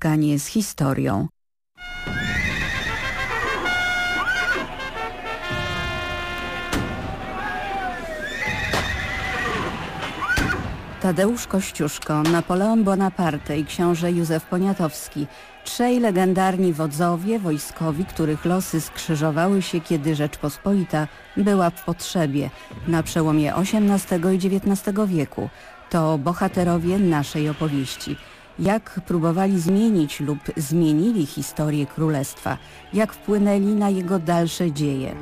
spotkanie z historią. Tadeusz Kościuszko, Napoleon Bonaparte i książę Józef Poniatowski. Trzej legendarni wodzowie wojskowi, których losy skrzyżowały się, kiedy Rzeczpospolita była w potrzebie na przełomie XVIII i XIX wieku. To bohaterowie naszej opowieści. Jak próbowali zmienić lub zmienili historię królestwa, jak wpłynęli na jego dalsze dzieje.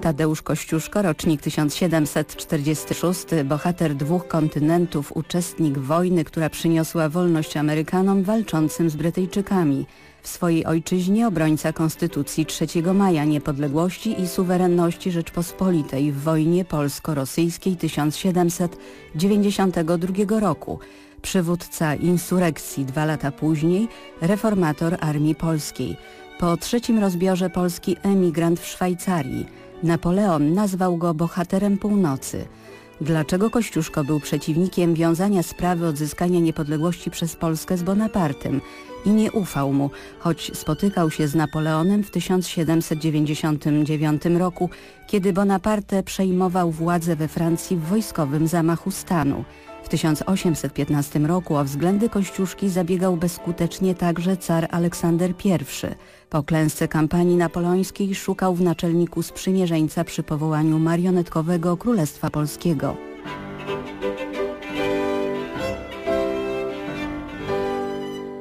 Tadeusz Kościuszko, rocznik 1746, bohater dwóch kontynentów, uczestnik wojny, która przyniosła wolność Amerykanom walczącym z Brytyjczykami. W swojej ojczyźnie obrońca Konstytucji 3 maja niepodległości i suwerenności Rzeczpospolitej w wojnie polsko-rosyjskiej 1792 roku. Przywódca insurekcji dwa lata później, reformator Armii Polskiej. Po trzecim rozbiorze Polski emigrant w Szwajcarii. Napoleon nazwał go bohaterem północy. Dlaczego Kościuszko był przeciwnikiem wiązania sprawy odzyskania niepodległości przez Polskę z Bonapartem i nie ufał mu, choć spotykał się z Napoleonem w 1799 roku, kiedy Bonaparte przejmował władzę we Francji w wojskowym zamachu stanu. W 1815 roku o względy Kościuszki zabiegał bezskutecznie także car Aleksander I. Po klęsce kampanii napoleońskiej szukał w naczelniku sprzymierzeńca przy powołaniu marionetkowego Królestwa Polskiego.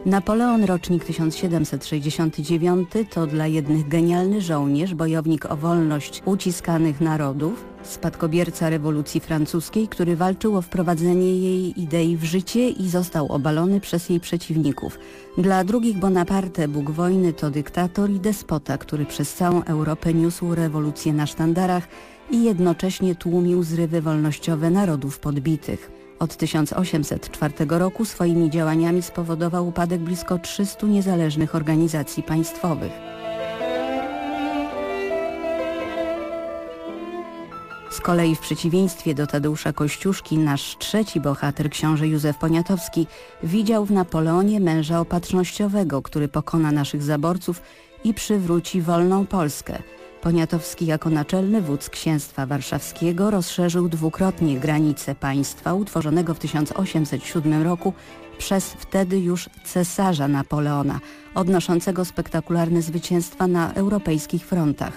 Napoleon, rocznik 1769, to dla jednych genialny żołnierz, bojownik o wolność uciskanych narodów, spadkobierca rewolucji francuskiej, który walczył o wprowadzenie jej idei w życie i został obalony przez jej przeciwników. Dla drugich Bonaparte Bóg wojny to dyktator i despota, który przez całą Europę niósł rewolucję na sztandarach i jednocześnie tłumił zrywy wolnościowe narodów podbitych. Od 1804 roku swoimi działaniami spowodował upadek blisko 300 niezależnych organizacji państwowych. Z kolei w przeciwieństwie do Tadeusza Kościuszki nasz trzeci bohater, książę Józef Poniatowski, widział w Napoleonie męża opatrznościowego, który pokona naszych zaborców i przywróci wolną Polskę. Poniatowski jako naczelny wódz księstwa warszawskiego rozszerzył dwukrotnie granice państwa utworzonego w 1807 roku przez wtedy już cesarza Napoleona, odnoszącego spektakularne zwycięstwa na europejskich frontach.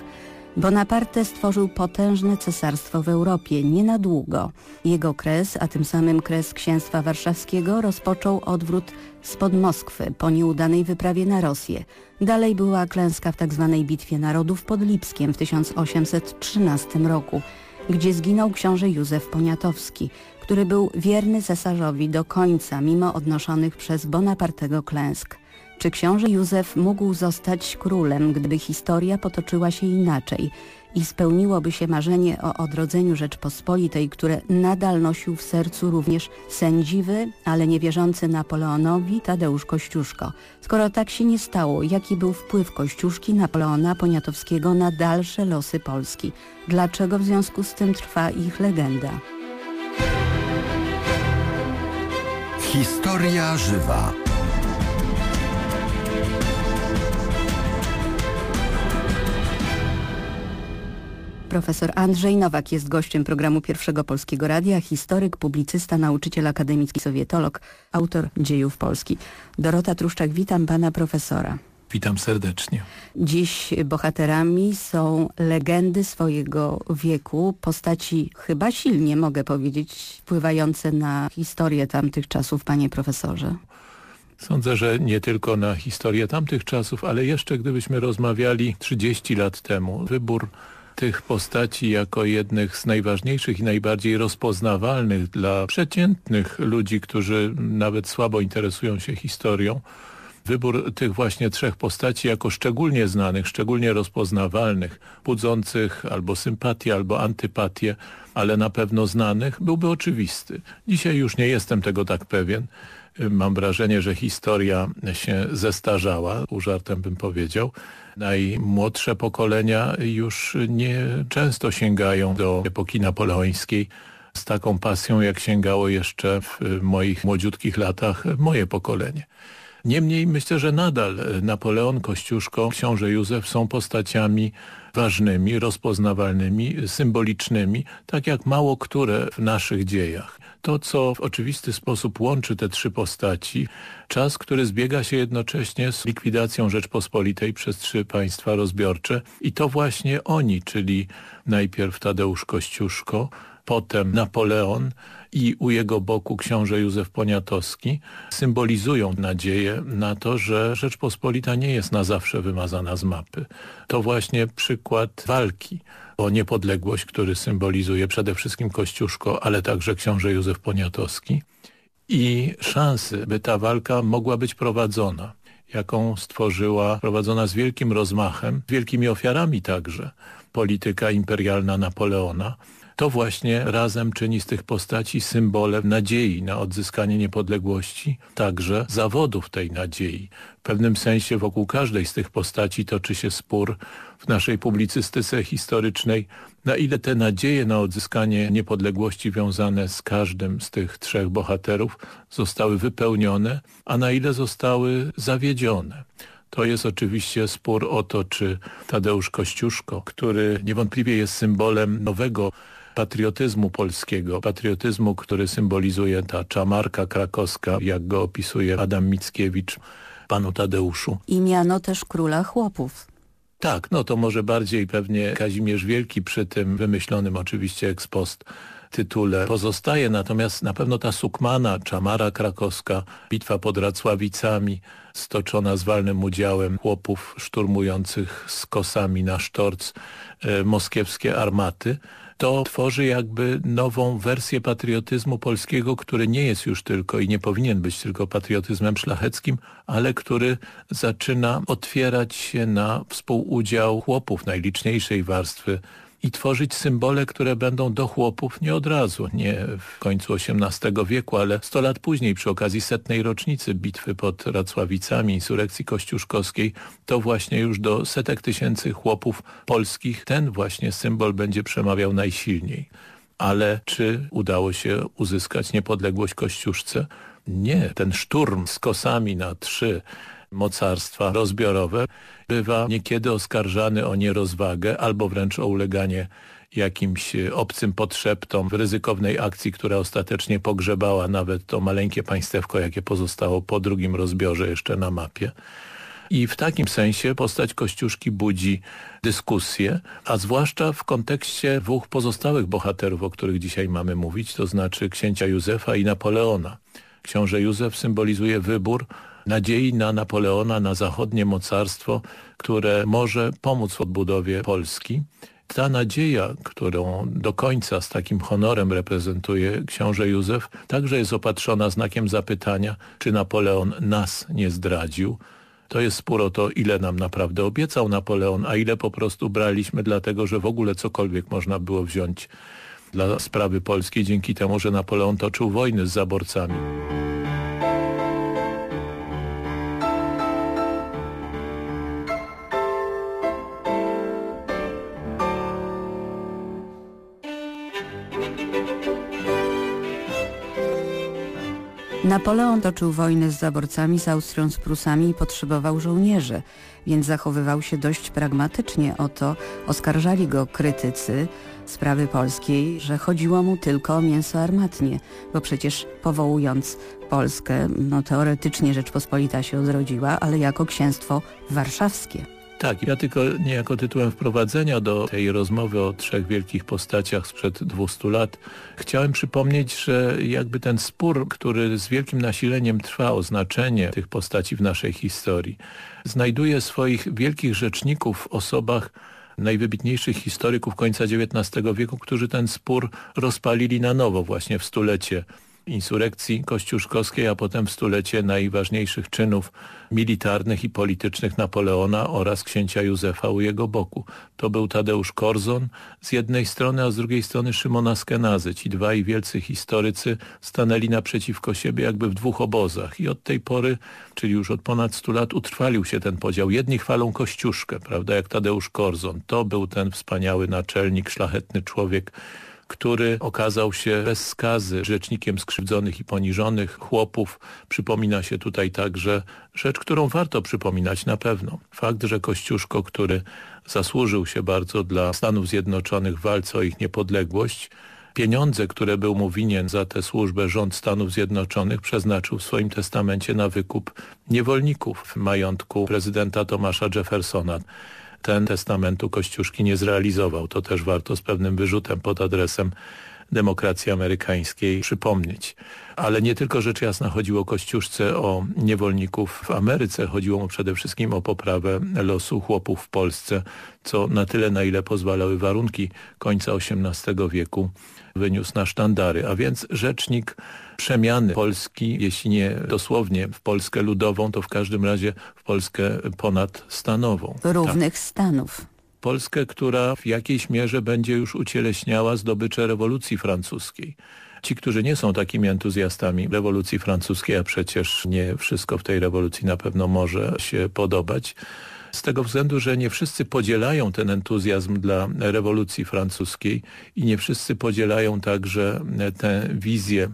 Bonaparte stworzył potężne cesarstwo w Europie, nie na długo. Jego kres, a tym samym kres księstwa warszawskiego rozpoczął odwrót spod Moskwy po nieudanej wyprawie na Rosję. Dalej była klęska w tzw. Tak Bitwie Narodów pod Lipskiem w 1813 roku, gdzie zginął książę Józef Poniatowski, który był wierny cesarzowi do końca mimo odnoszonych przez Bonapartego klęsk. Czy książę Józef mógł zostać królem, gdyby historia potoczyła się inaczej i spełniłoby się marzenie o odrodzeniu Rzeczpospolitej, które nadal nosił w sercu również sędziwy, ale niewierzący Napoleonowi Tadeusz Kościuszko? Skoro tak się nie stało, jaki był wpływ Kościuszki Napoleona Poniatowskiego na dalsze losy Polski? Dlaczego w związku z tym trwa ich legenda? Historia żywa. Profesor Andrzej Nowak jest gościem programu Pierwszego Polskiego Radia, historyk, publicysta, nauczyciel akademicki, sowietolog, autor dziejów Polski. Dorota Truszczak, witam pana profesora. Witam serdecznie. Dziś bohaterami są legendy swojego wieku, postaci chyba silnie, mogę powiedzieć, wpływające na historię tamtych czasów, panie profesorze. Sądzę, że nie tylko na historię tamtych czasów, ale jeszcze gdybyśmy rozmawiali 30 lat temu, wybór tych postaci jako jednych z najważniejszych i najbardziej rozpoznawalnych dla przeciętnych ludzi, którzy nawet słabo interesują się historią. Wybór tych właśnie trzech postaci jako szczególnie znanych, szczególnie rozpoznawalnych, budzących albo sympatię, albo antypatię, ale na pewno znanych, byłby oczywisty. Dzisiaj już nie jestem tego tak pewien. Mam wrażenie, że historia się zestarzała, użartem bym powiedział. Najmłodsze pokolenia już nie często sięgają do epoki napoleońskiej, z taką pasją, jak sięgało jeszcze w moich młodziutkich latach moje pokolenie. Niemniej myślę, że nadal Napoleon, Kościuszko, książę Józef są postaciami ważnymi, rozpoznawalnymi, symbolicznymi, tak jak mało które w naszych dziejach. To, co w oczywisty sposób łączy te trzy postaci, czas, który zbiega się jednocześnie z likwidacją Rzeczpospolitej przez trzy państwa rozbiorcze i to właśnie oni, czyli najpierw Tadeusz Kościuszko, potem Napoleon i u jego boku książę Józef Poniatowski symbolizują nadzieję na to, że Rzeczpospolita nie jest na zawsze wymazana z mapy. To właśnie przykład walki o niepodległość, który symbolizuje przede wszystkim Kościuszko, ale także książę Józef Poniatowski i szansy, by ta walka mogła być prowadzona jaką stworzyła, prowadzona z wielkim rozmachem, wielkimi ofiarami także, polityka imperialna Napoleona, to właśnie razem czyni z tych postaci symbole nadziei na odzyskanie niepodległości, także zawodów tej nadziei. W pewnym sensie wokół każdej z tych postaci toczy się spór w naszej publicystyce historycznej, na ile te nadzieje na odzyskanie niepodległości wiązane z każdym z tych trzech bohaterów zostały wypełnione, a na ile zostały zawiedzione. To jest oczywiście spór o to, czy Tadeusz Kościuszko, który niewątpliwie jest symbolem nowego patriotyzmu polskiego, patriotyzmu, który symbolizuje ta czamarka krakowska, jak go opisuje Adam Mickiewicz panu Tadeuszu. I miano też króla chłopów. Tak, no to może bardziej pewnie Kazimierz Wielki przy tym wymyślonym oczywiście ex post tytule pozostaje, natomiast na pewno ta Sukmana, Czamara krakowska, bitwa pod Racławicami, stoczona z walnym udziałem chłopów szturmujących z kosami na sztorc e, moskiewskie armaty, to tworzy jakby nową wersję patriotyzmu polskiego, który nie jest już tylko i nie powinien być tylko patriotyzmem szlacheckim, ale który zaczyna otwierać się na współudział chłopów najliczniejszej warstwy i tworzyć symbole, które będą do chłopów nie od razu, nie w końcu XVIII wieku, ale 100 lat później przy okazji setnej rocznicy bitwy pod Racławicami, insurekcji kościuszkowskiej, to właśnie już do setek tysięcy chłopów polskich ten właśnie symbol będzie przemawiał najsilniej. Ale czy udało się uzyskać niepodległość Kościuszce? Nie, ten szturm z kosami na trzy mocarstwa rozbiorowe bywa niekiedy oskarżany o nierozwagę albo wręcz o uleganie jakimś obcym podszeptom w ryzykownej akcji, która ostatecznie pogrzebała nawet to maleńkie państewko, jakie pozostało po drugim rozbiorze jeszcze na mapie. I w takim sensie postać Kościuszki budzi dyskusję, a zwłaszcza w kontekście dwóch pozostałych bohaterów, o których dzisiaj mamy mówić, to znaczy księcia Józefa i Napoleona. Książę Józef symbolizuje wybór nadziei na Napoleona, na zachodnie mocarstwo, które może pomóc w odbudowie Polski. Ta nadzieja, którą do końca z takim honorem reprezentuje książę Józef, także jest opatrzona znakiem zapytania, czy Napoleon nas nie zdradził. To jest spór o to, ile nam naprawdę obiecał Napoleon, a ile po prostu braliśmy dlatego, że w ogóle cokolwiek można było wziąć dla sprawy polskiej dzięki temu, że Napoleon toczył wojny z zaborcami. Napoleon toczył wojny z zaborcami, z Austrią, z Prusami i potrzebował żołnierzy, więc zachowywał się dość pragmatycznie o to. Oskarżali go krytycy sprawy polskiej, że chodziło mu tylko o mięso armatnie, bo przecież powołując Polskę, no teoretycznie Rzeczpospolita się odrodziła, ale jako księstwo warszawskie. Tak, ja tylko niejako tytułem wprowadzenia do tej rozmowy o trzech wielkich postaciach sprzed 200 lat. Chciałem przypomnieć, że jakby ten spór, który z wielkim nasileniem trwa o znaczenie tych postaci w naszej historii, znajduje swoich wielkich rzeczników w osobach najwybitniejszych historyków końca XIX wieku, którzy ten spór rozpalili na nowo właśnie w stulecie insurekcji kościuszkowskiej, a potem w stulecie najważniejszych czynów militarnych i politycznych Napoleona oraz księcia Józefa u jego boku. To był Tadeusz Korzon z jednej strony, a z drugiej strony Szymon Askenazy. Ci dwaj wielcy historycy stanęli naprzeciwko siebie jakby w dwóch obozach i od tej pory, czyli już od ponad stu lat utrwalił się ten podział. Jedni chwalą Kościuszkę, prawda, jak Tadeusz Korzon. To był ten wspaniały naczelnik, szlachetny człowiek, który okazał się bez skazy rzecznikiem skrzywdzonych i poniżonych chłopów. Przypomina się tutaj także rzecz, którą warto przypominać na pewno. Fakt, że Kościuszko, który zasłużył się bardzo dla Stanów Zjednoczonych w walce o ich niepodległość, pieniądze, które był mu winien za tę służbę rząd Stanów Zjednoczonych przeznaczył w swoim testamencie na wykup niewolników w majątku prezydenta Tomasza Jeffersona ten testamentu Kościuszki nie zrealizował. To też warto z pewnym wyrzutem pod adresem demokracji amerykańskiej przypomnieć. Ale nie tylko rzecz jasna chodziło Kościuszce o niewolników w Ameryce, chodziło przede wszystkim o poprawę losu chłopów w Polsce, co na tyle, na ile pozwalały warunki końca XVIII wieku wyniósł na sztandary. A więc rzecznik przemiany Polski, jeśli nie dosłownie w Polskę ludową, to w każdym razie w Polskę ponadstanową. Równych tak. stanów. Polskę, która w jakiejś mierze będzie już ucieleśniała zdobycze rewolucji francuskiej. Ci, którzy nie są takimi entuzjastami rewolucji francuskiej, a przecież nie wszystko w tej rewolucji na pewno może się podobać, z tego względu, że nie wszyscy podzielają ten entuzjazm dla rewolucji francuskiej i nie wszyscy podzielają także tę wizję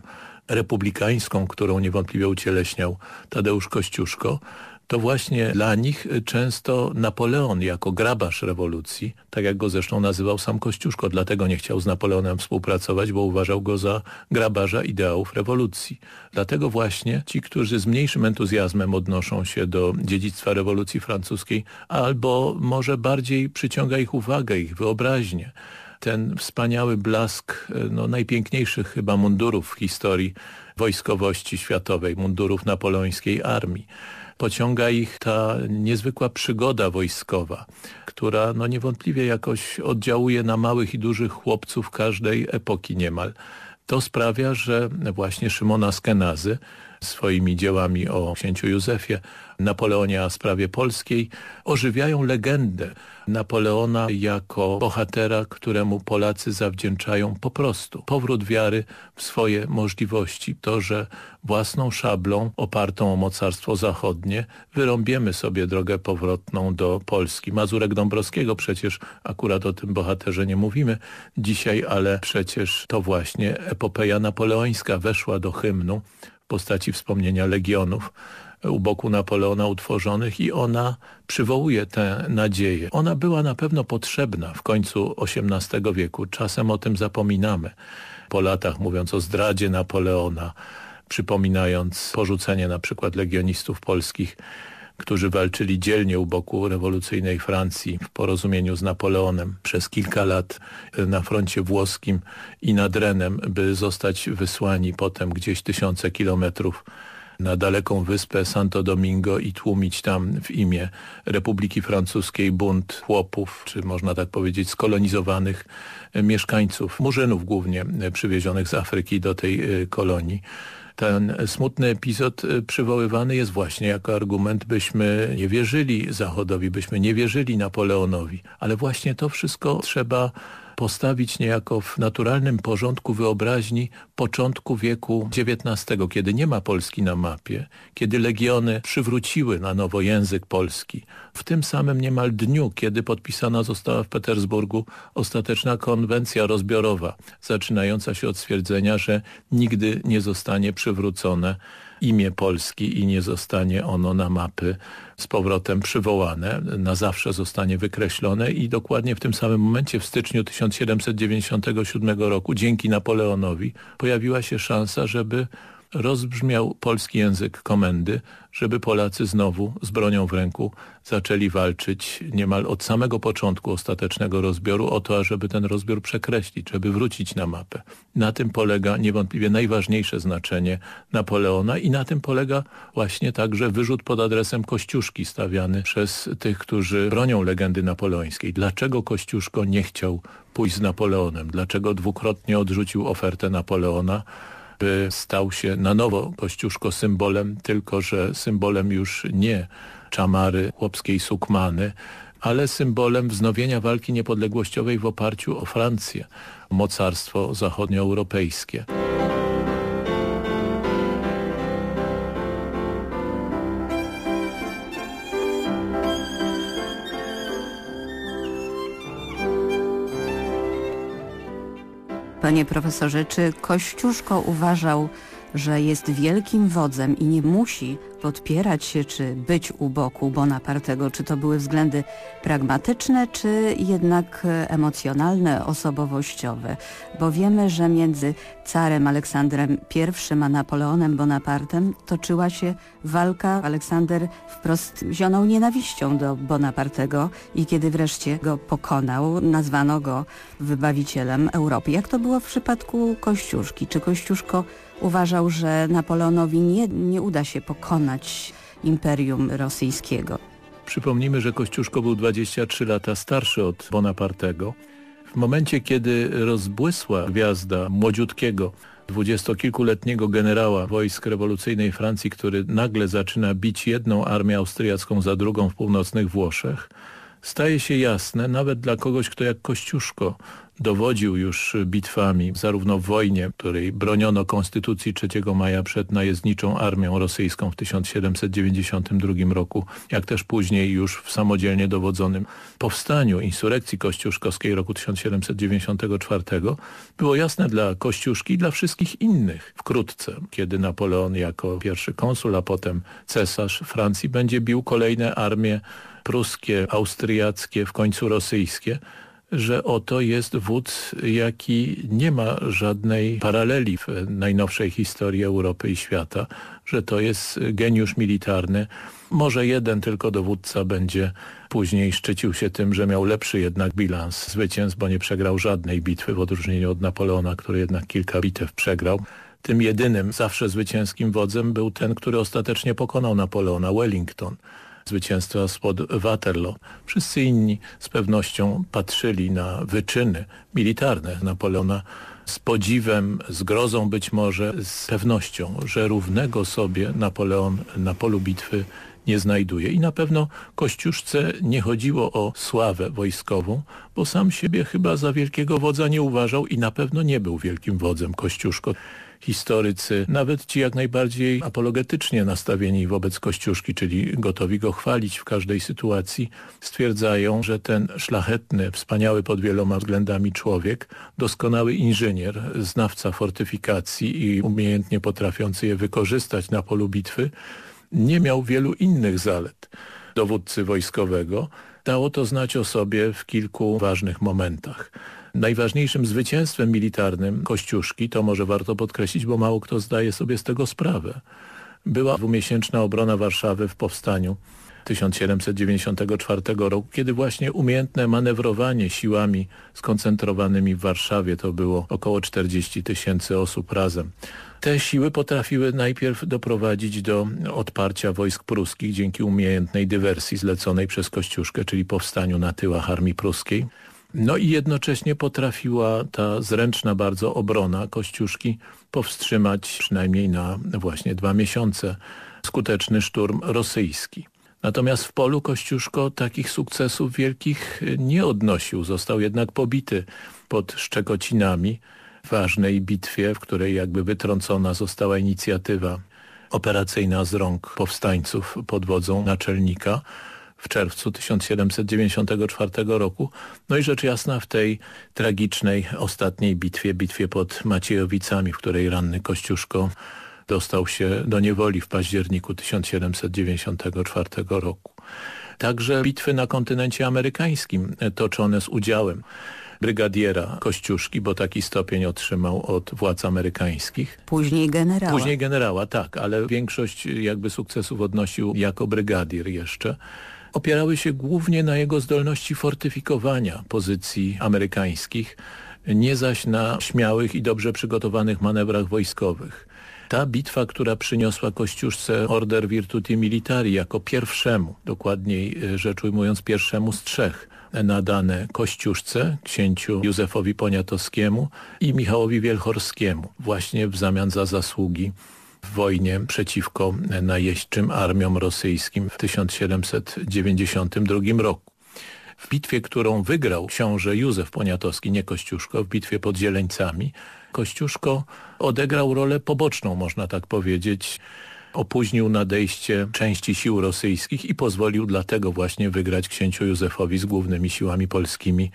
republikańską, którą niewątpliwie ucieleśniał Tadeusz Kościuszko, to właśnie dla nich często Napoleon jako grabarz rewolucji, tak jak go zresztą nazywał sam Kościuszko, dlatego nie chciał z Napoleonem współpracować, bo uważał go za grabarza ideałów rewolucji. Dlatego właśnie ci, którzy z mniejszym entuzjazmem odnoszą się do dziedzictwa rewolucji francuskiej, albo może bardziej przyciąga ich uwagę, ich wyobraźnię, ten wspaniały blask no, najpiękniejszych chyba mundurów w historii wojskowości światowej, mundurów napoleońskiej armii pociąga ich ta niezwykła przygoda wojskowa, która no niewątpliwie jakoś oddziałuje na małych i dużych chłopców każdej epoki niemal. To sprawia, że właśnie Szymona Skenazy swoimi dziełami o księciu Józefie, Napoleonie a sprawie polskiej, ożywiają legendę Napoleona jako bohatera, któremu Polacy zawdzięczają po prostu powrót wiary w swoje możliwości. To, że własną szablą opartą o mocarstwo zachodnie wyrąbiemy sobie drogę powrotną do Polski. Mazurek Dąbrowskiego przecież akurat o tym bohaterze nie mówimy dzisiaj, ale przecież to właśnie epopeja napoleońska weszła do hymnu w postaci wspomnienia legionów u boku Napoleona utworzonych i ona przywołuje tę nadzieję. Ona była na pewno potrzebna w końcu XVIII wieku. Czasem o tym zapominamy. Po latach mówiąc o zdradzie Napoleona, przypominając porzucenie na przykład legionistów polskich, którzy walczyli dzielnie u boku rewolucyjnej Francji w porozumieniu z Napoleonem przez kilka lat na froncie włoskim i nad Renem, by zostać wysłani potem gdzieś tysiące kilometrów na daleką wyspę Santo Domingo i tłumić tam w imię Republiki Francuskiej bunt chłopów, czy można tak powiedzieć skolonizowanych mieszkańców, murzynów głównie przywiezionych z Afryki do tej kolonii ten smutny epizod y, przywoływany jest właśnie jako argument, byśmy nie wierzyli Zachodowi, byśmy nie wierzyli Napoleonowi, ale właśnie to wszystko trzeba postawić niejako w naturalnym porządku wyobraźni początku wieku XIX, kiedy nie ma Polski na mapie, kiedy legiony przywróciły na nowo język polski. W tym samym niemal dniu, kiedy podpisana została w Petersburgu ostateczna konwencja rozbiorowa, zaczynająca się od stwierdzenia, że nigdy nie zostanie przywrócone imię Polski i nie zostanie ono na mapy z powrotem przywołane, na zawsze zostanie wykreślone i dokładnie w tym samym momencie w styczniu 1797 roku dzięki Napoleonowi pojawiła się szansa, żeby rozbrzmiał polski język komendy, żeby Polacy znowu z bronią w ręku zaczęli walczyć niemal od samego początku ostatecznego rozbioru o to, ażeby ten rozbiór przekreślić, żeby wrócić na mapę. Na tym polega niewątpliwie najważniejsze znaczenie Napoleona i na tym polega właśnie także wyrzut pod adresem Kościuszki stawiany przez tych, którzy bronią legendy napoleońskiej. Dlaczego Kościuszko nie chciał pójść z Napoleonem? Dlaczego dwukrotnie odrzucił ofertę Napoleona? By stał się na nowo Kościuszko symbolem, tylko że symbolem już nie czamary chłopskiej sukmany, ale symbolem wznowienia walki niepodległościowej w oparciu o Francję, mocarstwo zachodnioeuropejskie. Panie profesorze, czy Kościuszko uważał, że jest wielkim wodzem i nie musi podpierać się czy być u boku Bonapartego? Czy to były względy pragmatyczne, czy jednak emocjonalne, osobowościowe? Bo wiemy, że między carem Aleksandrem I a Napoleonem Bonapartem toczyła się walka. Aleksander wprost zionął nienawiścią do Bonapartego i kiedy wreszcie go pokonał, nazwano go wybawicielem Europy. Jak to było w przypadku Kościuszki? Czy Kościuszko uważał, że Napoleonowi nie, nie uda się pokonać Imperium Rosyjskiego. Przypomnijmy, że Kościuszko był 23 lata starszy od Bonapartego. W momencie, kiedy rozbłysła gwiazda młodziutkiego, dwudziestokilkuletniego generała wojsk rewolucyjnej Francji, który nagle zaczyna bić jedną armię austriacką za drugą w północnych Włoszech, staje się jasne, nawet dla kogoś, kto jak Kościuszko dowodził już bitwami, zarówno w wojnie, której broniono Konstytucji 3 maja przed najezdniczą armią rosyjską w 1792 roku, jak też później już w samodzielnie dowodzonym powstaniu insurekcji kościuszkowskiej roku 1794, było jasne dla Kościuszki i dla wszystkich innych wkrótce, kiedy Napoleon jako pierwszy konsul, a potem cesarz Francji będzie bił kolejne armie pruskie, austriackie, w końcu rosyjskie, że oto jest wódz, jaki nie ma żadnej paraleli w najnowszej historii Europy i świata, że to jest geniusz militarny. Może jeden tylko dowódca będzie później szczycił się tym, że miał lepszy jednak bilans zwycięstw, bo nie przegrał żadnej bitwy w odróżnieniu od Napoleona, który jednak kilka bitew przegrał. Tym jedynym zawsze zwycięskim wodzem był ten, który ostatecznie pokonał Napoleona, Wellington zwycięstwa spod Waterloo. Wszyscy inni z pewnością patrzyli na wyczyny militarne Napoleona z podziwem, z grozą być może, z pewnością, że równego sobie Napoleon na polu bitwy nie znajduje. I na pewno Kościuszce nie chodziło o sławę wojskową, bo sam siebie chyba za wielkiego wodza nie uważał i na pewno nie był wielkim wodzem Kościuszko historycy, nawet ci jak najbardziej apologetycznie nastawieni wobec Kościuszki, czyli gotowi go chwalić w każdej sytuacji, stwierdzają, że ten szlachetny, wspaniały pod wieloma względami człowiek, doskonały inżynier, znawca fortyfikacji i umiejętnie potrafiący je wykorzystać na polu bitwy, nie miał wielu innych zalet dowódcy wojskowego. Dało to znać o sobie w kilku ważnych momentach. Najważniejszym zwycięstwem militarnym Kościuszki, to może warto podkreślić, bo mało kto zdaje sobie z tego sprawę, była dwumiesięczna obrona Warszawy w powstaniu 1794 roku, kiedy właśnie umiejętne manewrowanie siłami skoncentrowanymi w Warszawie, to było około 40 tysięcy osób razem. Te siły potrafiły najpierw doprowadzić do odparcia wojsk pruskich dzięki umiejętnej dywersji zleconej przez Kościuszkę, czyli powstaniu na tyłach armii pruskiej. No i jednocześnie potrafiła ta zręczna bardzo obrona Kościuszki powstrzymać przynajmniej na właśnie dwa miesiące skuteczny szturm rosyjski. Natomiast w polu Kościuszko takich sukcesów wielkich nie odnosił. Został jednak pobity pod Szczekocinami w ważnej bitwie, w której jakby wytrącona została inicjatywa operacyjna z rąk powstańców pod wodzą naczelnika w czerwcu 1794 roku. No i rzecz jasna w tej tragicznej ostatniej bitwie, bitwie pod Maciejowicami, w której ranny Kościuszko dostał się do niewoli w październiku 1794 roku. Także bitwy na kontynencie amerykańskim toczone z udziałem brygadiera Kościuszki, bo taki stopień otrzymał od władz amerykańskich. Później generała. Później generała, tak, ale większość jakby sukcesów odnosił jako brygadier jeszcze opierały się głównie na jego zdolności fortyfikowania pozycji amerykańskich, nie zaś na śmiałych i dobrze przygotowanych manewrach wojskowych. Ta bitwa, która przyniosła Kościuszce Order Virtuti Militari jako pierwszemu, dokładniej e, rzecz ujmując pierwszemu z trzech nadane Kościuszce, księciu Józefowi Poniatowskiemu i Michałowi Wielchorskiemu, właśnie w zamian za zasługi w wojnie przeciwko najeźdźczym armiom rosyjskim w 1792 roku. W bitwie, którą wygrał książę Józef Poniatowski, nie Kościuszko, w bitwie pod Zieleńcami, Kościuszko odegrał rolę poboczną, można tak powiedzieć. Opóźnił nadejście części sił rosyjskich i pozwolił dlatego właśnie wygrać księciu Józefowi z głównymi siłami polskimi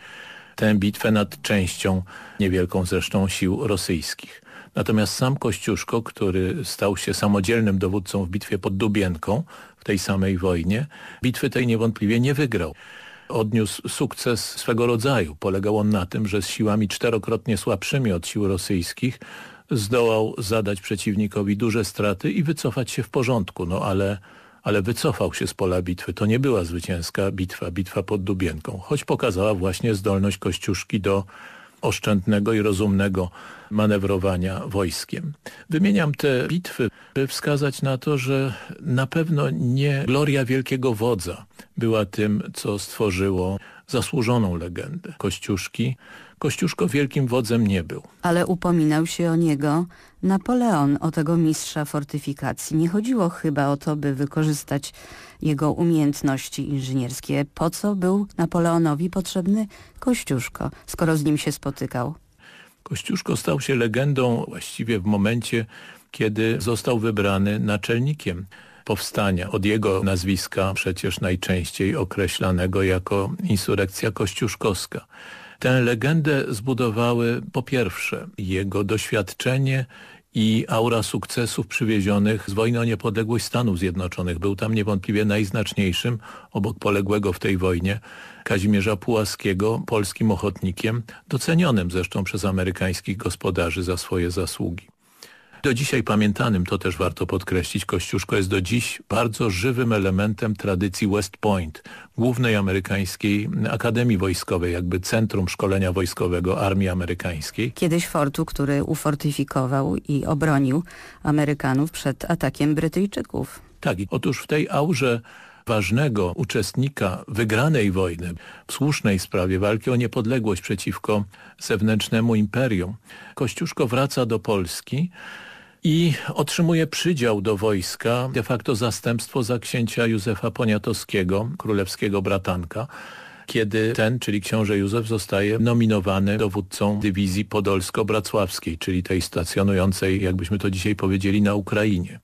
tę bitwę nad częścią, niewielką zresztą, sił rosyjskich. Natomiast sam Kościuszko, który stał się samodzielnym dowódcą w bitwie pod Dubienką w tej samej wojnie, bitwy tej niewątpliwie nie wygrał odniósł sukces swego rodzaju. Polegał on na tym, że z siłami czterokrotnie słabszymi od sił rosyjskich zdołał zadać przeciwnikowi duże straty i wycofać się w porządku. No ale, ale wycofał się z pola bitwy. To nie była zwycięska bitwa, bitwa pod Dubienką, choć pokazała właśnie zdolność Kościuszki do oszczędnego i rozumnego manewrowania wojskiem. Wymieniam te bitwy, by wskazać na to, że na pewno nie gloria wielkiego wodza była tym, co stworzyło zasłużoną legendę Kościuszki. Kościuszko wielkim wodzem nie był. Ale upominał się o niego Napoleon, o tego mistrza fortyfikacji. Nie chodziło chyba o to, by wykorzystać jego umiejętności inżynierskie. Po co był Napoleonowi potrzebny Kościuszko, skoro z nim się spotykał? Kościuszko stał się legendą właściwie w momencie, kiedy został wybrany naczelnikiem powstania. Od jego nazwiska przecież najczęściej określanego jako insurekcja kościuszkowska. Tę legendę zbudowały po pierwsze jego doświadczenie i aura sukcesów przywiezionych z wojny o niepodległość Stanów Zjednoczonych. Był tam niewątpliwie najznaczniejszym, obok poległego w tej wojnie, Kazimierza Pułaskiego, polskim ochotnikiem, docenionym zresztą przez amerykańskich gospodarzy za swoje zasługi. Do dzisiaj pamiętanym, to też warto podkreślić, Kościuszko jest do dziś bardzo żywym elementem tradycji West Point, głównej amerykańskiej Akademii Wojskowej, jakby centrum szkolenia wojskowego Armii Amerykańskiej. Kiedyś fortu, który ufortyfikował i obronił Amerykanów przed atakiem Brytyjczyków. Tak, i otóż w tej aurze ważnego uczestnika wygranej wojny, w słusznej sprawie walki o niepodległość przeciwko zewnętrznemu imperium. Kościuszko wraca do Polski i otrzymuje przydział do wojska, de facto zastępstwo za księcia Józefa Poniatowskiego, królewskiego bratanka, kiedy ten, czyli książę Józef, zostaje nominowany dowódcą dywizji podolsko-bracławskiej, czyli tej stacjonującej, jakbyśmy to dzisiaj powiedzieli, na Ukrainie.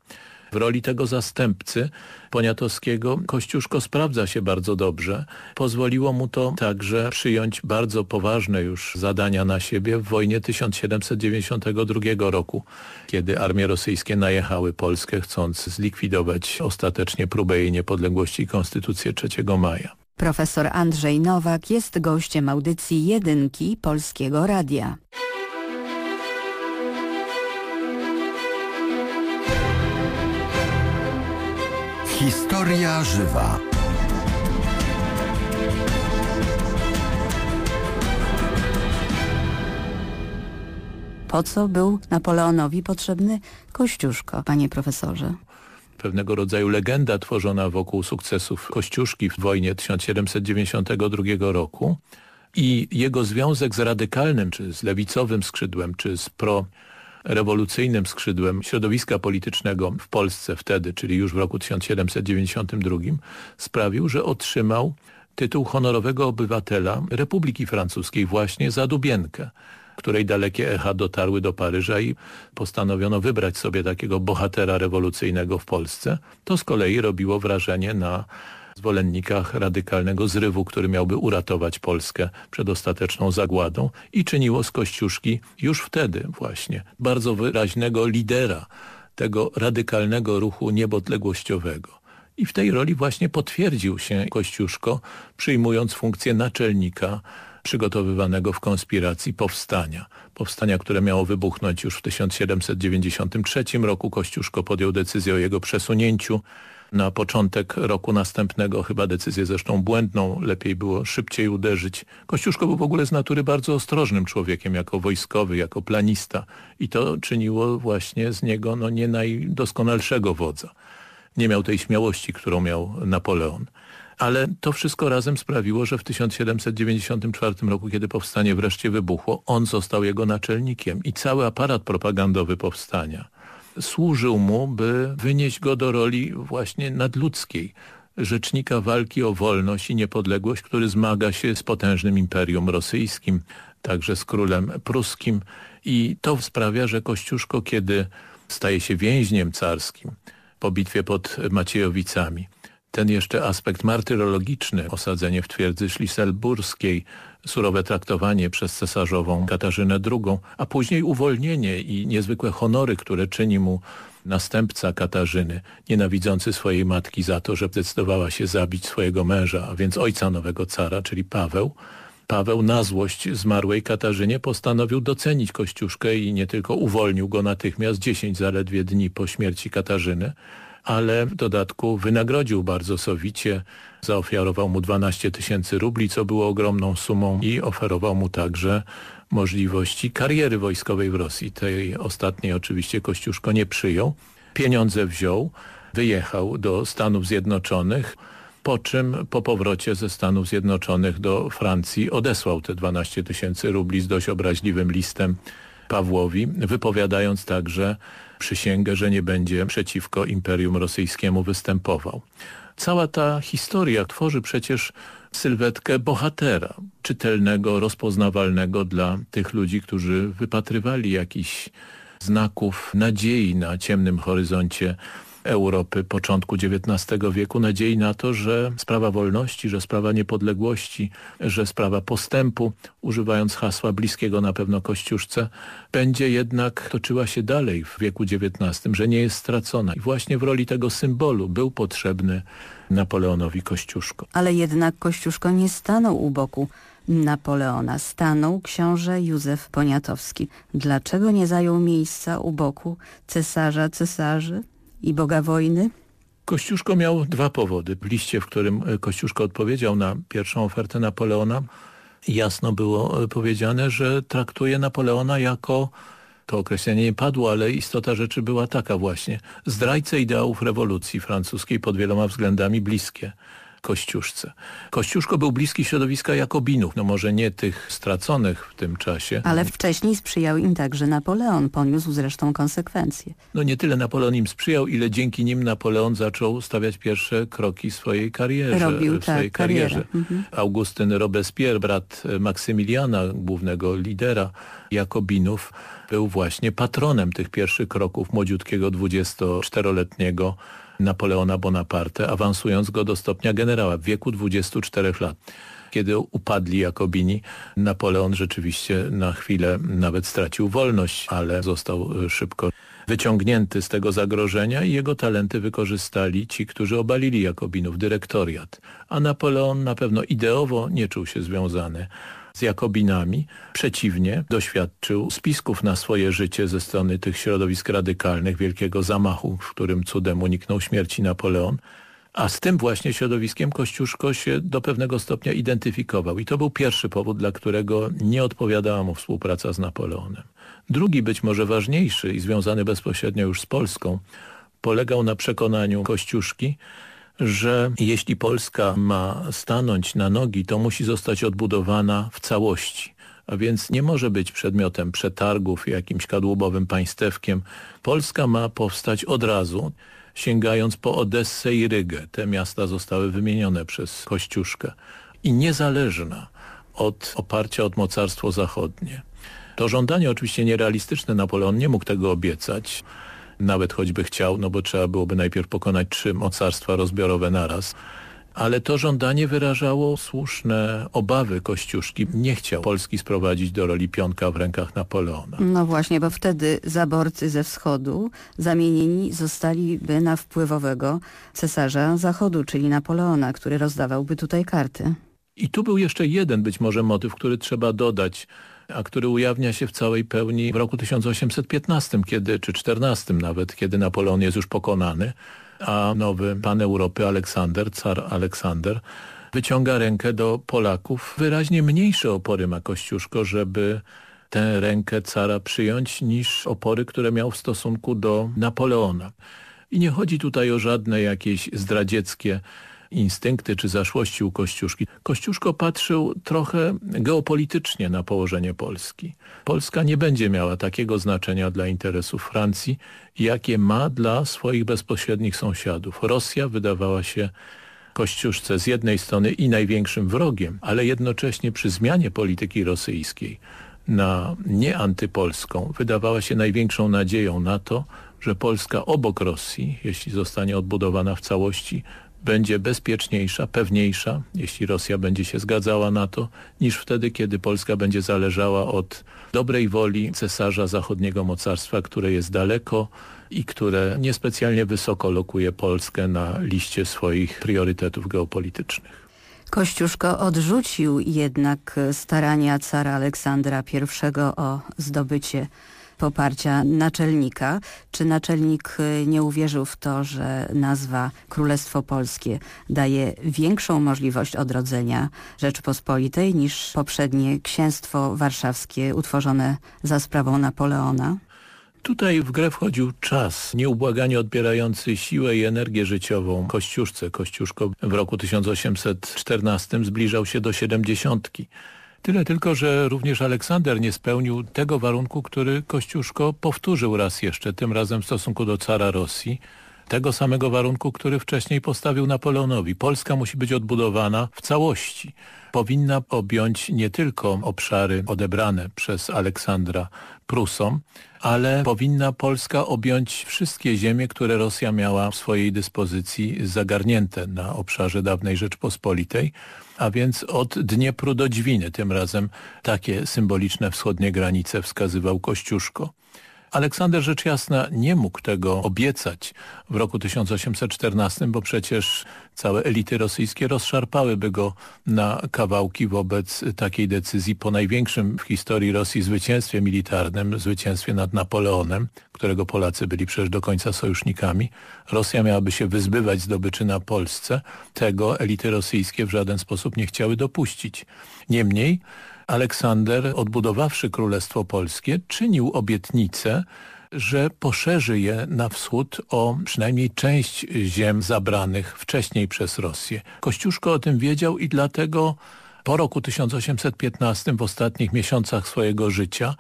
W roli tego zastępcy Poniatowskiego Kościuszko sprawdza się bardzo dobrze. Pozwoliło mu to także przyjąć bardzo poważne już zadania na siebie w wojnie 1792 roku, kiedy armie rosyjskie najechały Polskę, chcąc zlikwidować ostatecznie próbę jej niepodległości i konstytucję 3 maja. Profesor Andrzej Nowak jest gościem audycji Jedynki Polskiego Radia. Historia żywa. Po co był Napoleonowi potrzebny Kościuszko, panie profesorze? pewnego rodzaju legenda tworzona wokół sukcesów Kościuszki w wojnie 1792 roku i jego związek z radykalnym, czy z lewicowym skrzydłem, czy z pro rewolucyjnym skrzydłem środowiska politycznego w Polsce wtedy, czyli już w roku 1792, sprawił, że otrzymał tytuł honorowego obywatela Republiki Francuskiej właśnie za Dubienkę której dalekie echa dotarły do Paryża i postanowiono wybrać sobie takiego bohatera rewolucyjnego w Polsce. To z kolei robiło wrażenie na zwolennikach radykalnego zrywu, który miałby uratować Polskę przed ostateczną zagładą i czyniło z Kościuszki już wtedy właśnie bardzo wyraźnego lidera tego radykalnego ruchu niepodległościowego. I w tej roli właśnie potwierdził się Kościuszko, przyjmując funkcję naczelnika przygotowywanego w konspiracji powstania. Powstania, które miało wybuchnąć już w 1793 roku. Kościuszko podjął decyzję o jego przesunięciu na początek roku następnego, chyba decyzję zresztą błędną, lepiej było szybciej uderzyć. Kościuszko był w ogóle z natury bardzo ostrożnym człowiekiem, jako wojskowy, jako planista i to czyniło właśnie z niego no, nie najdoskonalszego wodza. Nie miał tej śmiałości, którą miał Napoleon. Ale to wszystko razem sprawiło, że w 1794 roku, kiedy powstanie wreszcie wybuchło, on został jego naczelnikiem i cały aparat propagandowy powstania służył mu, by wynieść go do roli właśnie nadludzkiej, rzecznika walki o wolność i niepodległość, który zmaga się z potężnym imperium rosyjskim, także z królem pruskim. I to sprawia, że Kościuszko, kiedy staje się więźniem carskim po bitwie pod Maciejowicami, ten jeszcze aspekt martyrologiczny, osadzenie w twierdzy szliselburskiej, surowe traktowanie przez cesarzową Katarzynę II, a później uwolnienie i niezwykłe honory, które czyni mu następca Katarzyny, nienawidzący swojej matki za to, że zdecydowała się zabić swojego męża, a więc ojca nowego cara, czyli Paweł, Paweł na złość zmarłej Katarzynie postanowił docenić Kościuszkę i nie tylko uwolnił go natychmiast, 10 zaledwie dni po śmierci Katarzyny, ale w dodatku wynagrodził bardzo sowicie, zaofiarował mu 12 tysięcy rubli, co było ogromną sumą i oferował mu także możliwości kariery wojskowej w Rosji. Tej ostatniej oczywiście Kościuszko nie przyjął. Pieniądze wziął, wyjechał do Stanów Zjednoczonych, po czym po powrocie ze Stanów Zjednoczonych do Francji odesłał te 12 tysięcy rubli z dość obraźliwym listem Pawłowi, wypowiadając także przysięgę, że nie będzie przeciwko Imperium Rosyjskiemu występował. Cała ta historia tworzy przecież sylwetkę bohatera, czytelnego, rozpoznawalnego dla tych ludzi, którzy wypatrywali jakichś znaków nadziei na ciemnym horyzoncie Europy początku XIX wieku nadziei na to, że sprawa wolności, że sprawa niepodległości, że sprawa postępu, używając hasła bliskiego na pewno Kościuszce, będzie jednak toczyła się dalej w wieku XIX, że nie jest stracona. I właśnie w roli tego symbolu był potrzebny Napoleonowi Kościuszko. Ale jednak Kościuszko nie stanął u boku Napoleona. Stanął książę Józef Poniatowski. Dlaczego nie zajął miejsca u boku cesarza cesarzy? I Boga wojny? Kościuszko miał dwa powody. W liście, w którym e, Kościuszko odpowiedział na pierwszą ofertę Napoleona, jasno było e, powiedziane, że traktuje Napoleona jako, to określenie nie padło, ale istota rzeczy była taka właśnie, zdrajcę ideałów rewolucji francuskiej pod wieloma względami bliskie. Kościuszce. Kościuszko był bliski środowiska Jakobinów, no może nie tych straconych w tym czasie. Ale wcześniej sprzyjał im także Napoleon, poniósł zresztą konsekwencje. No nie tyle Napoleon im sprzyjał, ile dzięki nim Napoleon zaczął stawiać pierwsze kroki swojej karierze. Robił w swojej tak, karierze. Mhm. Augustyn Robespierre, brat Maksymiliana, głównego lidera Jakobinów, był właśnie patronem tych pierwszych kroków młodziutkiego 24-letniego Napoleona Bonaparte, awansując go do stopnia generała w wieku 24 lat. Kiedy upadli Jakobini, Napoleon rzeczywiście na chwilę nawet stracił wolność, ale został e, szybko wyciągnięty z tego zagrożenia i jego talenty wykorzystali ci, którzy obalili Jakobinów, dyrektoriat. A Napoleon na pewno ideowo nie czuł się związany z Jakobinami. Przeciwnie, doświadczył spisków na swoje życie ze strony tych środowisk radykalnych, wielkiego zamachu, w którym cudem uniknął śmierci Napoleon. A z tym właśnie środowiskiem Kościuszko się do pewnego stopnia identyfikował. I to był pierwszy powód, dla którego nie odpowiadała mu współpraca z Napoleonem. Drugi, być może ważniejszy i związany bezpośrednio już z Polską, polegał na przekonaniu Kościuszki, że jeśli Polska ma stanąć na nogi, to musi zostać odbudowana w całości. A więc nie może być przedmiotem przetargów jakimś kadłubowym państewkiem. Polska ma powstać od razu, sięgając po Odessę i Rygę. Te miasta zostały wymienione przez Kościuszkę. I niezależna od oparcia od mocarstwo zachodnie. To żądanie oczywiście nierealistyczne, Napoleon nie mógł tego obiecać nawet choćby chciał, no bo trzeba byłoby najpierw pokonać trzy mocarstwa rozbiorowe naraz. Ale to żądanie wyrażało słuszne obawy Kościuszki. Nie chciał Polski sprowadzić do roli pionka w rękach Napoleona. No właśnie, bo wtedy zaborcy ze wschodu zamienieni zostaliby na wpływowego cesarza zachodu, czyli Napoleona, który rozdawałby tutaj karty. I tu był jeszcze jeden być może motyw, który trzeba dodać a który ujawnia się w całej pełni w roku 1815, kiedy, czy 14 nawet, kiedy Napoleon jest już pokonany, a nowy pan Europy Aleksander, car Aleksander, wyciąga rękę do Polaków. Wyraźnie mniejsze opory ma Kościuszko, żeby tę rękę cara przyjąć niż opory, które miał w stosunku do Napoleona. I nie chodzi tutaj o żadne jakieś zdradzieckie instynkty czy zaszłości u Kościuszki. Kościuszko patrzył trochę geopolitycznie na położenie Polski. Polska nie będzie miała takiego znaczenia dla interesów Francji, jakie ma dla swoich bezpośrednich sąsiadów. Rosja wydawała się Kościuszce z jednej strony i największym wrogiem, ale jednocześnie przy zmianie polityki rosyjskiej na nieantypolską wydawała się największą nadzieją na to, że Polska obok Rosji, jeśli zostanie odbudowana w całości, będzie bezpieczniejsza, pewniejsza, jeśli Rosja będzie się zgadzała na to, niż wtedy, kiedy Polska będzie zależała od dobrej woli cesarza zachodniego mocarstwa, które jest daleko i które niespecjalnie wysoko lokuje Polskę na liście swoich priorytetów geopolitycznych. Kościuszko odrzucił jednak starania cara Aleksandra I o zdobycie poparcia naczelnika. Czy naczelnik y, nie uwierzył w to, że nazwa Królestwo Polskie daje większą możliwość odrodzenia Rzeczypospolitej niż poprzednie księstwo warszawskie utworzone za sprawą Napoleona? Tutaj w grę wchodził czas, nieubłaganie odbierający siłę i energię życiową Kościuszce. Kościuszko w roku 1814 zbliżał się do siedemdziesiątki. Tyle tylko, że również Aleksander nie spełnił tego warunku, który Kościuszko powtórzył raz jeszcze, tym razem w stosunku do cara Rosji, tego samego warunku, który wcześniej postawił Napoleonowi. Polska musi być odbudowana w całości. Powinna objąć nie tylko obszary odebrane przez Aleksandra Prusom, ale powinna Polska objąć wszystkie ziemie, które Rosja miała w swojej dyspozycji zagarnięte na obszarze dawnej Rzeczpospolitej, a więc od Dniepru do Dźwiny. Tym razem takie symboliczne wschodnie granice wskazywał Kościuszko. Aleksander rzecz jasna nie mógł tego obiecać w roku 1814, bo przecież całe elity rosyjskie rozszarpałyby go na kawałki wobec takiej decyzji po największym w historii Rosji zwycięstwie militarnym, zwycięstwie nad Napoleonem, którego Polacy byli przecież do końca sojusznikami. Rosja miałaby się wyzbywać zdobyczy na Polsce. Tego elity rosyjskie w żaden sposób nie chciały dopuścić. Niemniej Aleksander, odbudowawszy Królestwo Polskie, czynił obietnicę, że poszerzy je na wschód o przynajmniej część ziem zabranych wcześniej przez Rosję. Kościuszko o tym wiedział i dlatego po roku 1815, w ostatnich miesiącach swojego życia,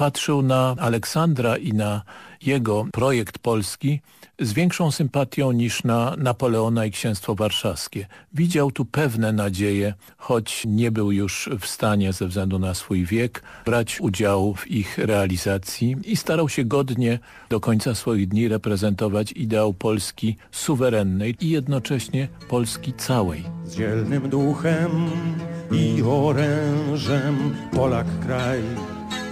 patrzył na Aleksandra i na jego projekt polski z większą sympatią niż na Napoleona i Księstwo Warszawskie. Widział tu pewne nadzieje, choć nie był już w stanie ze względu na swój wiek brać udziału w ich realizacji i starał się godnie do końca swoich dni reprezentować ideał Polski suwerennej i jednocześnie Polski całej. Z dzielnym duchem i orężem Polak kraj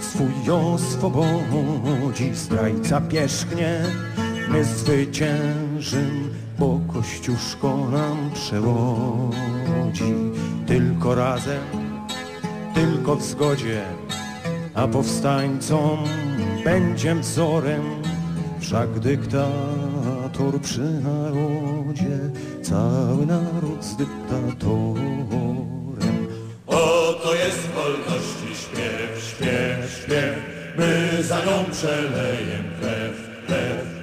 swój oswobodzi, zdrajca pierzchnie my zwyciężym, bo Kościuszko nam przewodzi. Tylko razem, tylko w zgodzie, a powstańcom będzie wzorem, wszak dyktator przy narodzie, cały naród z dyktatorem. Oto jest wolności śpiew, śpiew, śpiew, my za nią przelejem krew, krew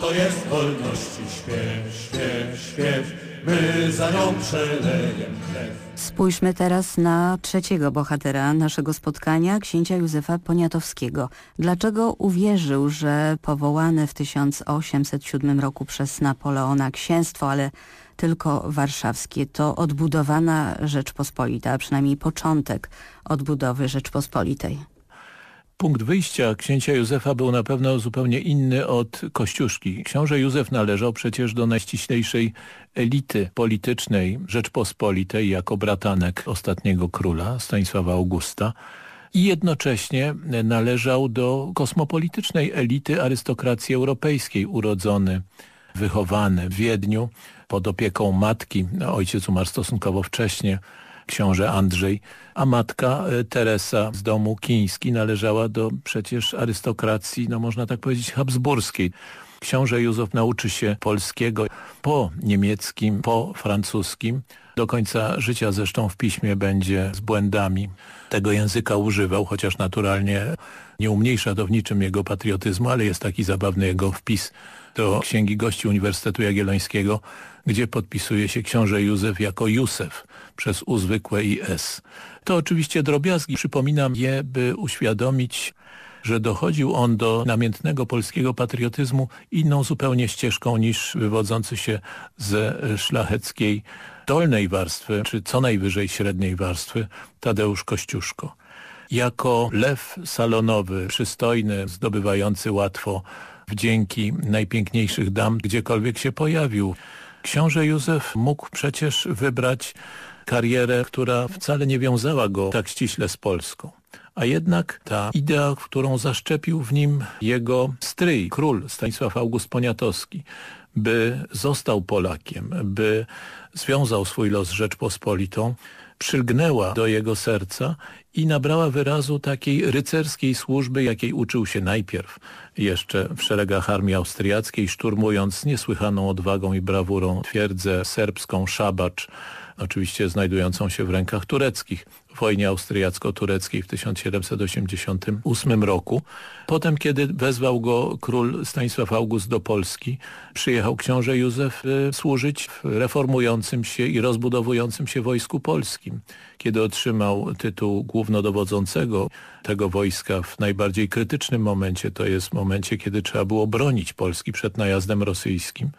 to jest wolności śpiew, śpiew, śpiew, my za nią przelejem krew. Spójrzmy teraz na trzeciego bohatera naszego spotkania, księcia Józefa Poniatowskiego. Dlaczego uwierzył, że powołane w 1807 roku przez Napoleona księstwo, ale tylko warszawskie, to odbudowana Rzeczpospolita, a przynajmniej początek odbudowy Rzeczpospolitej? Punkt wyjścia księcia Józefa był na pewno zupełnie inny od Kościuszki. Książę Józef należał przecież do najściślejszej elity politycznej Rzeczpospolitej jako bratanek ostatniego króla Stanisława Augusta i jednocześnie należał do kosmopolitycznej elity arystokracji europejskiej, urodzony, wychowany w Wiedniu pod opieką matki. Ojciec umarł stosunkowo wcześnie, książę Andrzej, a matka e, Teresa z domu Kiński należała do przecież arystokracji, no można tak powiedzieć, habsburskiej. Książę Józef nauczy się polskiego po niemieckim, po francuskim. Do końca życia zresztą w piśmie będzie z błędami. Tego języka używał, chociaż naturalnie nie umniejsza to w niczym jego patriotyzmu, ale jest taki zabawny jego wpis do Księgi Gości Uniwersytetu Jagiellońskiego, gdzie podpisuje się książę Józef jako Józef przez U zwykłe i S. To oczywiście drobiazgi, przypominam je, by uświadomić że dochodził on do namiętnego polskiego patriotyzmu inną zupełnie ścieżką niż wywodzący się ze szlacheckiej dolnej warstwy, czy co najwyżej średniej warstwy Tadeusz Kościuszko. Jako lew salonowy, przystojny, zdobywający łatwo wdzięki najpiękniejszych dam, gdziekolwiek się pojawił, Książę Józef mógł przecież wybrać karierę, która wcale nie wiązała go tak ściśle z Polską. A jednak ta idea, którą zaszczepił w nim jego stryj, król Stanisław August Poniatowski, by został Polakiem, by związał swój los z Rzeczpospolitą, przylgnęła do jego serca i nabrała wyrazu takiej rycerskiej służby, jakiej uczył się najpierw jeszcze w szeregach armii austriackiej, szturmując z niesłychaną odwagą i brawurą twierdzę serbską Szabacz, oczywiście znajdującą się w rękach tureckich w wojnie austriacko-tureckiej w 1788 roku. Potem, kiedy wezwał go król Stanisław August do Polski, przyjechał książę Józef e, służyć w reformującym się i rozbudowującym się wojsku polskim. Kiedy otrzymał tytuł głównodowodzącego tego wojska w najbardziej krytycznym momencie, to jest momencie, kiedy trzeba było bronić Polski przed najazdem rosyjskim,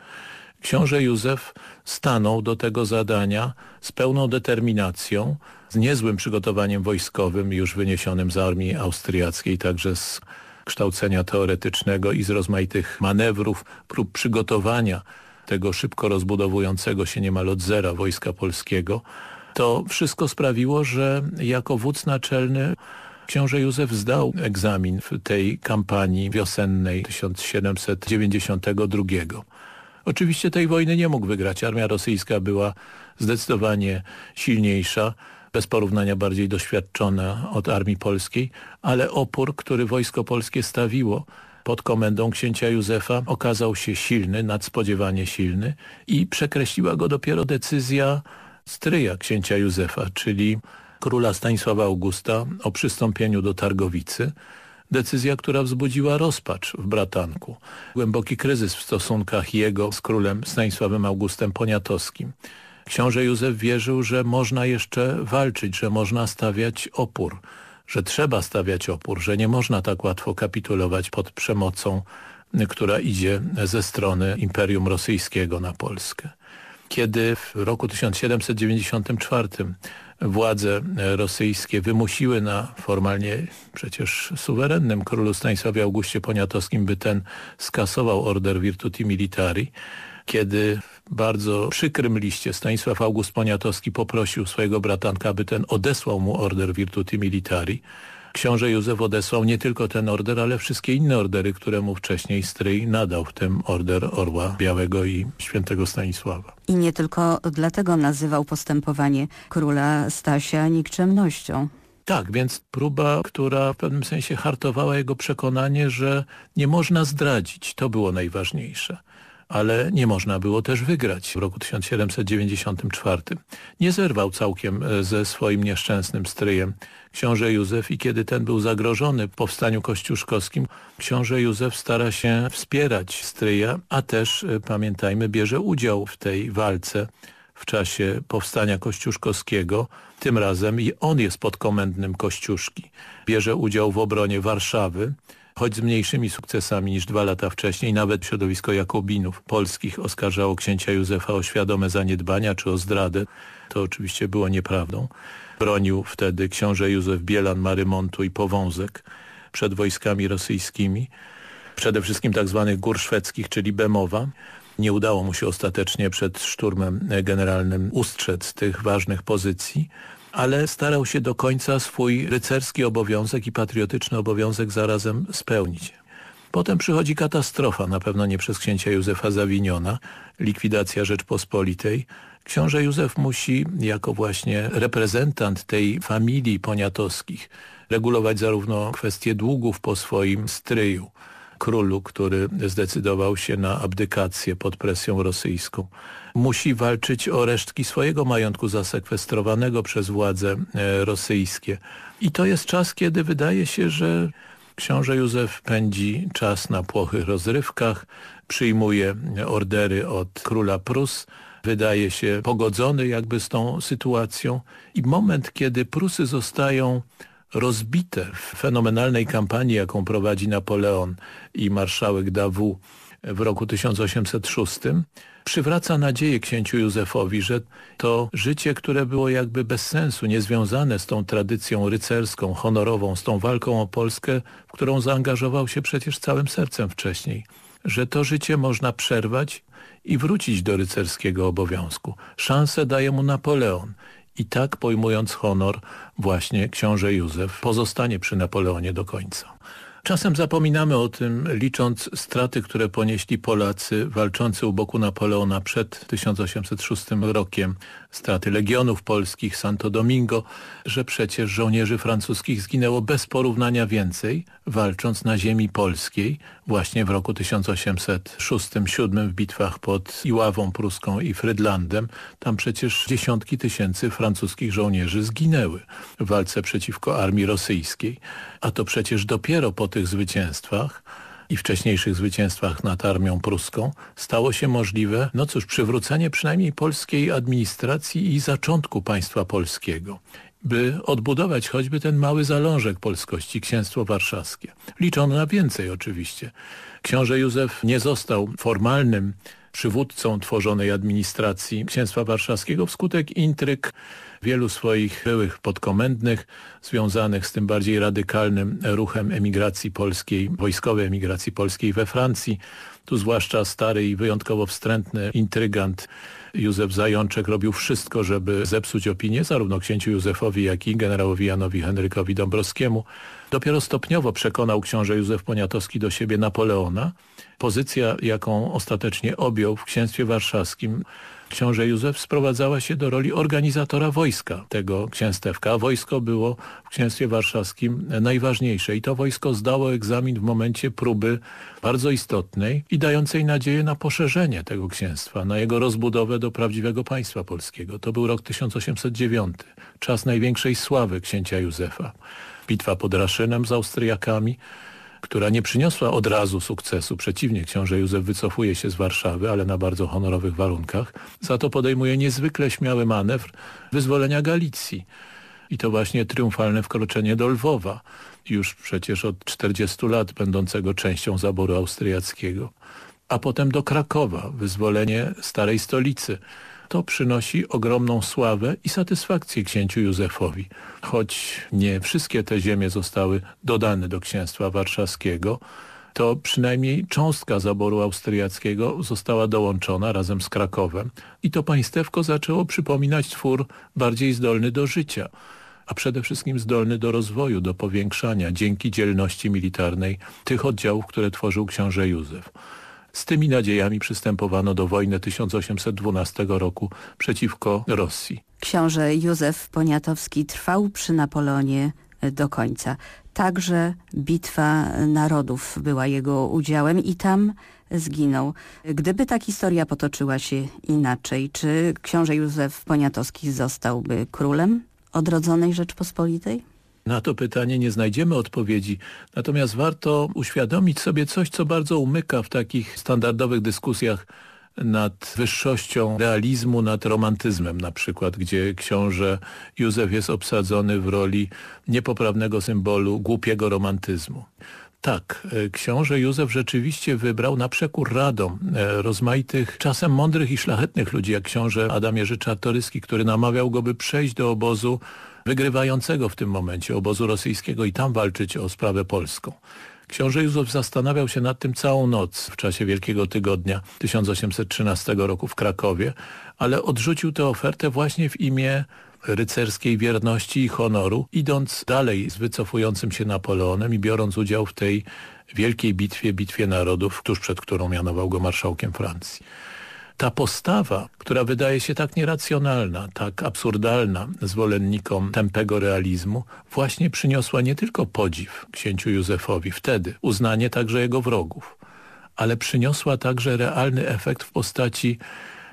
książę Józef stanął do tego zadania z pełną determinacją, z niezłym przygotowaniem wojskowym już wyniesionym z armii austriackiej, także z kształcenia teoretycznego i z rozmaitych manewrów, prób przygotowania tego szybko rozbudowującego się niemal od zera wojska polskiego. To wszystko sprawiło, że jako wódz naczelny książę Józef zdał egzamin w tej kampanii wiosennej 1792. Oczywiście tej wojny nie mógł wygrać. Armia rosyjska była zdecydowanie silniejsza, bez porównania bardziej doświadczona od armii polskiej, ale opór, który wojsko polskie stawiło pod komendą księcia Józefa okazał się silny, nadspodziewanie silny i przekreśliła go dopiero decyzja stryja księcia Józefa, czyli króla Stanisława Augusta o przystąpieniu do Targowicy, Decyzja, która wzbudziła rozpacz w bratanku. Głęboki kryzys w stosunkach jego z królem Stanisławem Augustem Poniatowskim. Książę Józef wierzył, że można jeszcze walczyć, że można stawiać opór, że trzeba stawiać opór, że nie można tak łatwo kapitulować pod przemocą, która idzie ze strony Imperium Rosyjskiego na Polskę. Kiedy w roku 1794 władze rosyjskie wymusiły na formalnie przecież suwerennym królu Stanisławie Augustie Poniatowskim, by ten skasował order Virtuti Militari, kiedy bardzo przykrym liście Stanisław August Poniatowski poprosił swojego bratanka, aby ten odesłał mu order Virtuti Militari, książę Józef odesłał nie tylko ten order, ale wszystkie inne ordery, które mu wcześniej stryj nadał, w tym order Orła Białego i świętego Stanisława. I nie tylko dlatego nazywał postępowanie króla Stasia nikczemnością. Tak, więc próba, która w pewnym sensie hartowała jego przekonanie, że nie można zdradzić, to było najważniejsze ale nie można było też wygrać w roku 1794. Nie zerwał całkiem e, ze swoim nieszczęsnym stryjem książę Józef i kiedy ten był zagrożony powstaniu kościuszkowskim, książę Józef stara się wspierać stryja, a też, e, pamiętajmy, bierze udział w tej walce w czasie powstania kościuszkowskiego. Tym razem i on jest podkomendnym Kościuszki. Bierze udział w obronie Warszawy choć z mniejszymi sukcesami niż dwa lata wcześniej. Nawet środowisko Jakobinów polskich oskarżało księcia Józefa o świadome zaniedbania czy o zdradę. To oczywiście było nieprawdą. Bronił wtedy książę Józef Bielan Marymontu i Powązek przed wojskami rosyjskimi, przede wszystkim tak zwanych gór szwedzkich, czyli Bemowa. Nie udało mu się ostatecznie przed szturmem generalnym ustrzec tych ważnych pozycji, ale starał się do końca swój rycerski obowiązek i patriotyczny obowiązek zarazem spełnić. Potem przychodzi katastrofa, na pewno nie przez księcia Józefa zawiniona, likwidacja Rzeczpospolitej. Książę Józef musi, jako właśnie reprezentant tej familii poniatowskich, regulować zarówno kwestie długów po swoim stryju, królu, który zdecydował się na abdykację pod presją rosyjską, musi walczyć o resztki swojego majątku zasekwestrowanego przez władze e, rosyjskie. I to jest czas, kiedy wydaje się, że książę Józef pędzi czas na płochych rozrywkach, przyjmuje ordery od króla Prus, wydaje się pogodzony jakby z tą sytuacją i moment, kiedy Prusy zostają rozbite w fenomenalnej kampanii, jaką prowadzi Napoleon i marszałek Davout w roku 1806, przywraca nadzieję księciu Józefowi, że to życie, które było jakby bez sensu, niezwiązane z tą tradycją rycerską, honorową, z tą walką o Polskę, w którą zaangażował się przecież całym sercem wcześniej, że to życie można przerwać i wrócić do rycerskiego obowiązku. Szansę daje mu Napoleon i tak pojmując honor właśnie książę Józef pozostanie przy Napoleonie do końca. Czasem zapominamy o tym, licząc straty, które ponieśli Polacy walczący u boku Napoleona przed 1806 rokiem, straty legionów polskich, Santo Domingo, że przecież żołnierzy francuskich zginęło bez porównania więcej, walcząc na ziemi polskiej właśnie w roku 1806-1807 w bitwach pod Iławą Pruską i Frydlandem. Tam przecież dziesiątki tysięcy francuskich żołnierzy zginęły w walce przeciwko armii rosyjskiej. A to przecież dopiero po tych zwycięstwach i wcześniejszych zwycięstwach nad armią pruską stało się możliwe, no cóż, przywrócenie przynajmniej polskiej administracji i zaczątku państwa polskiego by odbudować choćby ten mały zalążek polskości, księstwo warszawskie. Liczono na więcej oczywiście. Książę Józef nie został formalnym przywódcą tworzonej administracji księstwa warszawskiego wskutek intryg wielu swoich byłych podkomendnych związanych z tym bardziej radykalnym ruchem emigracji polskiej, wojskowej emigracji polskiej we Francji. Tu zwłaszcza stary i wyjątkowo wstrętny intrygant Józef Zajączek robił wszystko, żeby zepsuć opinię zarówno księciu Józefowi, jak i generałowi Janowi Henrykowi Dąbrowskiemu. Dopiero stopniowo przekonał książę Józef Poniatowski do siebie Napoleona. Pozycja, jaką ostatecznie objął w księstwie warszawskim, książę Józef sprowadzała się do roli organizatora wojska tego księstewka. Wojsko było w księstwie warszawskim najważniejsze i to wojsko zdało egzamin w momencie próby bardzo istotnej i dającej nadzieję na poszerzenie tego księstwa, na jego rozbudowę do prawdziwego państwa polskiego. To był rok 1809, czas największej sławy księcia Józefa. Bitwa pod Raszynem z Austriakami, która nie przyniosła od razu sukcesu. Przeciwnie, książę Józef wycofuje się z Warszawy, ale na bardzo honorowych warunkach. Za to podejmuje niezwykle śmiały manewr wyzwolenia Galicji. I to właśnie triumfalne wkroczenie do Lwowa, już przecież od 40 lat będącego częścią zaboru austriackiego. A potem do Krakowa, wyzwolenie starej stolicy, to przynosi ogromną sławę i satysfakcję księciu Józefowi. Choć nie wszystkie te ziemie zostały dodane do księstwa warszawskiego, to przynajmniej cząstka zaboru austriackiego została dołączona razem z Krakowem i to państewko zaczęło przypominać twór bardziej zdolny do życia, a przede wszystkim zdolny do rozwoju, do powiększania dzięki dzielności militarnej tych oddziałów, które tworzył książę Józef. Z tymi nadziejami przystępowano do wojny 1812 roku przeciwko Rosji. Książę Józef Poniatowski trwał przy Napoleonie do końca. Także bitwa narodów była jego udziałem i tam zginął. Gdyby ta historia potoczyła się inaczej, czy książę Józef Poniatowski zostałby królem odrodzonej Rzeczpospolitej? Na to pytanie nie znajdziemy odpowiedzi, natomiast warto uświadomić sobie coś, co bardzo umyka w takich standardowych dyskusjach nad wyższością realizmu, nad romantyzmem na przykład, gdzie książę Józef jest obsadzony w roli niepoprawnego symbolu głupiego romantyzmu. Tak, e, książę Józef rzeczywiście wybrał na przekór radom e, rozmaitych, czasem mądrych i szlachetnych ludzi, jak książę Adam Jerzy Czartoryski, który namawiał go, by przejść do obozu wygrywającego w tym momencie obozu rosyjskiego i tam walczyć o sprawę polską. Książę Józef zastanawiał się nad tym całą noc w czasie Wielkiego Tygodnia 1813 roku w Krakowie, ale odrzucił tę ofertę właśnie w imię rycerskiej wierności i honoru, idąc dalej z wycofującym się Napoleonem i biorąc udział w tej wielkiej bitwie, bitwie narodów, tuż przed którą mianował go marszałkiem Francji ta postawa, która wydaje się tak nieracjonalna, tak absurdalna zwolennikom tępego realizmu, właśnie przyniosła nie tylko podziw księciu Józefowi wtedy, uznanie także jego wrogów, ale przyniosła także realny efekt w postaci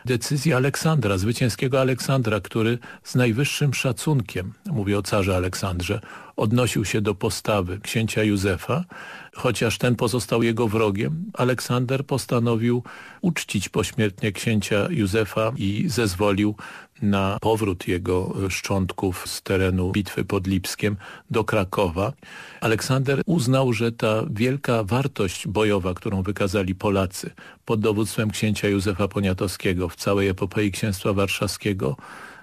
decyzji Aleksandra, zwycięskiego Aleksandra, który z najwyższym szacunkiem, mówię o carze Aleksandrze, odnosił się do postawy księcia Józefa, chociaż ten pozostał jego wrogiem. Aleksander postanowił uczcić pośmiertnie księcia Józefa i zezwolił na powrót jego szczątków z terenu bitwy pod Lipskiem do Krakowa. Aleksander uznał, że ta wielka wartość bojowa, którą wykazali Polacy pod dowództwem księcia Józefa Poniatowskiego w całej epopei księstwa warszawskiego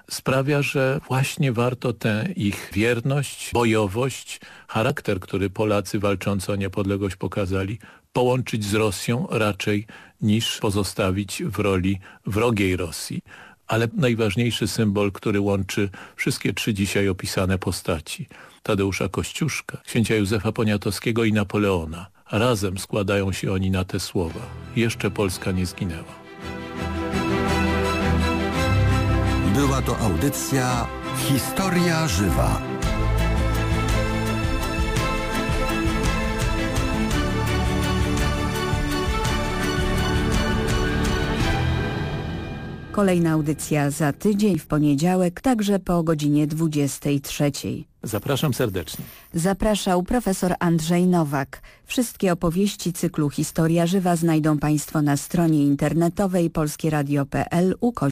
sprawia, że właśnie warto tę ich wierność, bojowość, charakter, który Polacy walczący o niepodległość pokazali, połączyć z Rosją raczej niż pozostawić w roli wrogiej Rosji. Ale najważniejszy symbol, który łączy wszystkie trzy dzisiaj opisane postaci. Tadeusza Kościuszka, księcia Józefa Poniatowskiego i Napoleona. Razem składają się oni na te słowa. Jeszcze Polska nie zginęła. Była to audycja Historia Żywa. Kolejna audycja za tydzień w poniedziałek, także po godzinie 23. Zapraszam serdecznie. Zapraszał profesor Andrzej Nowak. Wszystkie opowieści cyklu Historia Żywa znajdą Państwo na stronie internetowej polskieradio.pl